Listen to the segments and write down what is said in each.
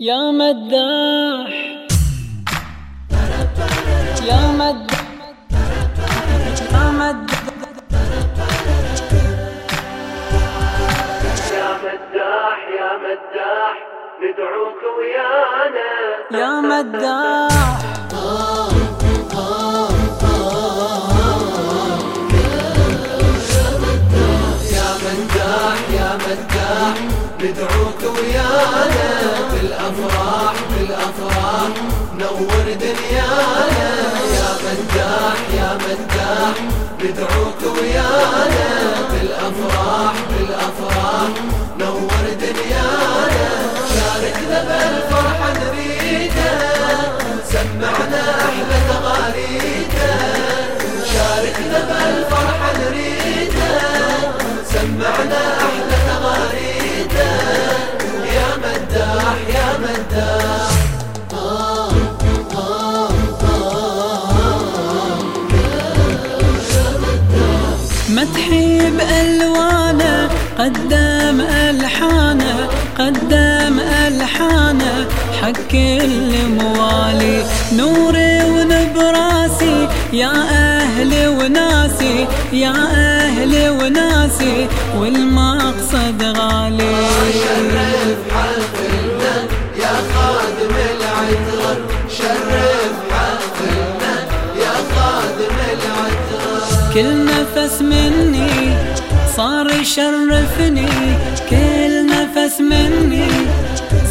يا مداح. يا مداح يا مداح يا مداح يا مداح ندعوك ويانا. يا مداح. يا ندعوك ويانا. بالافراح نور دنيانا. يا مداح يا مداح ندعوك ويانا. حق كل موالي نوري ونبراسي يا أهلي وناسي يا أهلي وناسي والمقصد غالي. شرف يا خادم العطر شرف يا خادم العطر كل نفس مني صار يشرفني كل نفس مني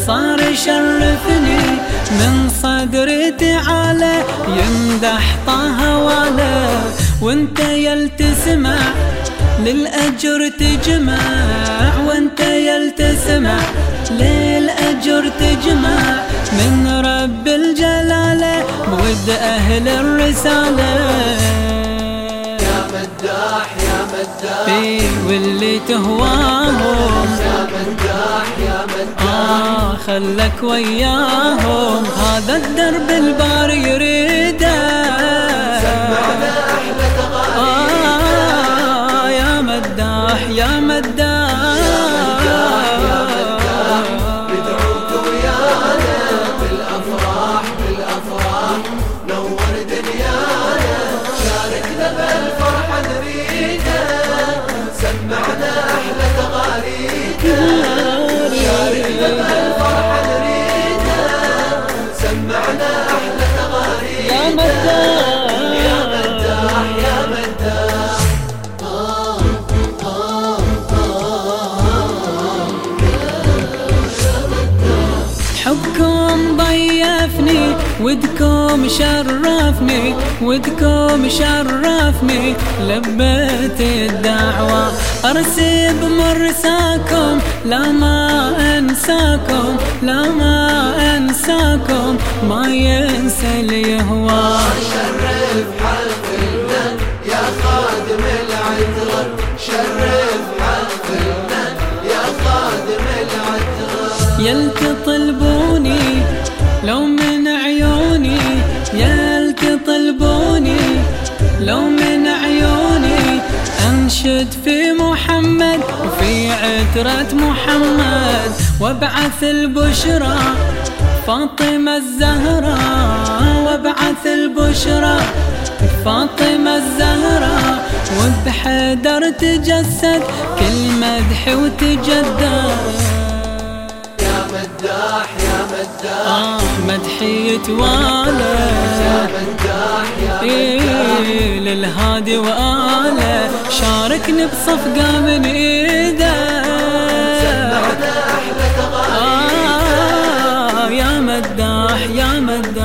صار يشرفني من صدري تعالى يمدح طه والا. وانت يلتسمع للأجر تجمع. وانت يلتسمع للأجر تجمع. من رب الجلالة بود أهل الرسالة. مداح يا مداح اي واللي تهواهم. يا مداح يا مداح آه خلك وياهم. هذا الدرب البار يريده. سمعنا أحلى تغاني آه يا مداح يا مداح. ودكم شرفني ودكم شرفني لبيت الدعوة. أرسي بمرساكم لا ما أنساكم لا ما أنساكم ما ينسى اليهوى شرف حفلنا يا خادم العطر شرف أنشد في محمد وفي عترة محمد وابعث البشرى فاطمة الزهراء وابعث البشرى فاطمة الزهراء وبحدر تجسد كل مدح وتجدد. يا مداح يا مداح. آه مدحي يتوالى. يا مداح يا إيه للهادي وآله شاركني بصفقة من إيده. آه يا مداح يا مداح.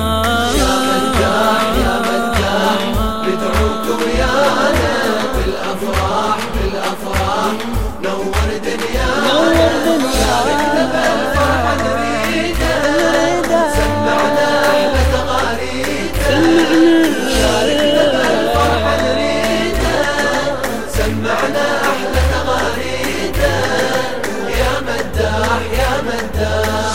سمعنا أحلى تغاريده يا مداح يا مداح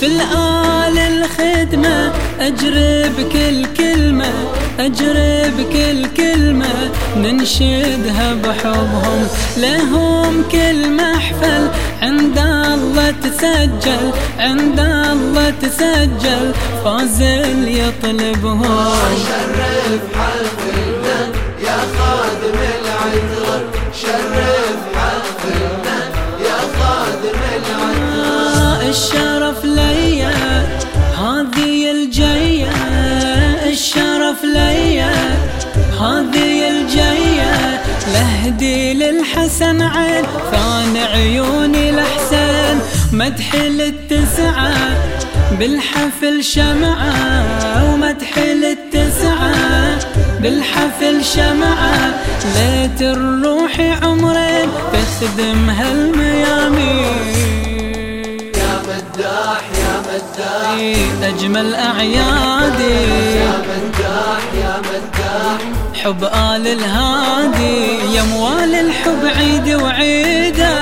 في الآل الخدمة أجرب كل كلمة أجرب كل كلمة كلمة ننشدها بحبهم لهم كل محفل عند الله تسجل عند الله تسجل. فاز اللي يطلبهم شرف حفلنا يا خادم العطر شرف حفلنا يا خادم العطر الشرف ليا هذه الجية. الشرف ليا هذه لهدي للحسن عين ثاني عيوني الحسين مدح للتسعة بالحفل شمعة ومدح للتسعة بالحفل شمعة ليت الروح عمرين تخدم هالميامين. يا مداح يا مداح. أجمل أعيادي. يا مداح يا مداح. حب آل الهادي يا موال الحب عيد وعيده.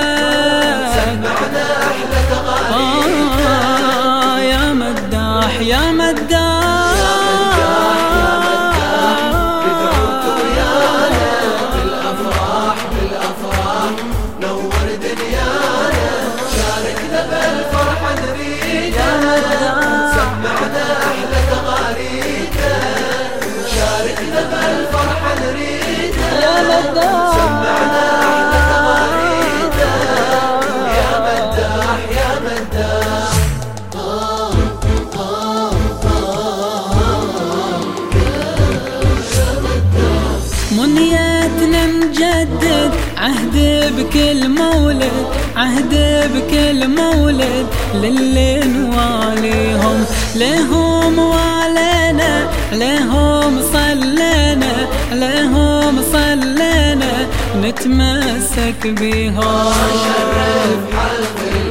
بكل مولد عهد بكل مولد للي نواليهم لهم والينا لهم صلينا لهم صلينا نتمسك بيهم شرف حفلنا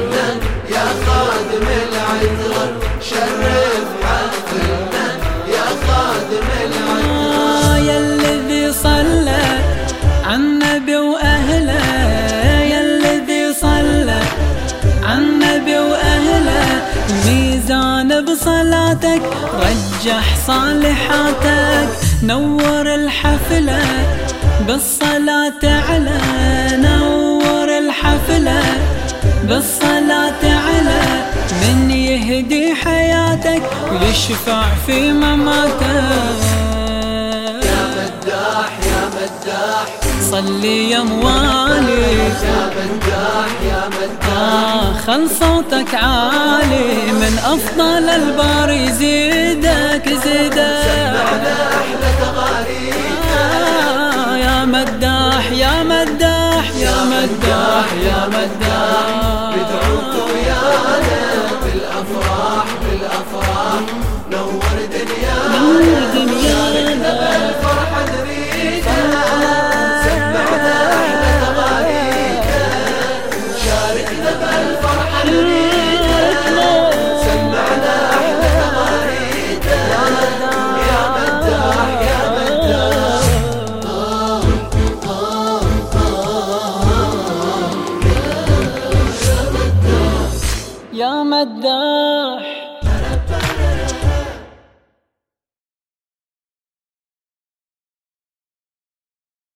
بصلاتك رجح صالحاتك نور الحفلة بالصلاة على نور الحفلة بالصلاة على من يهدي حياتك ويشفع في مماتك. مداح صلي يا موالي. يا مداح يا مداح خل صوتك عالي. من أفضل البار يزيدك يزيدك.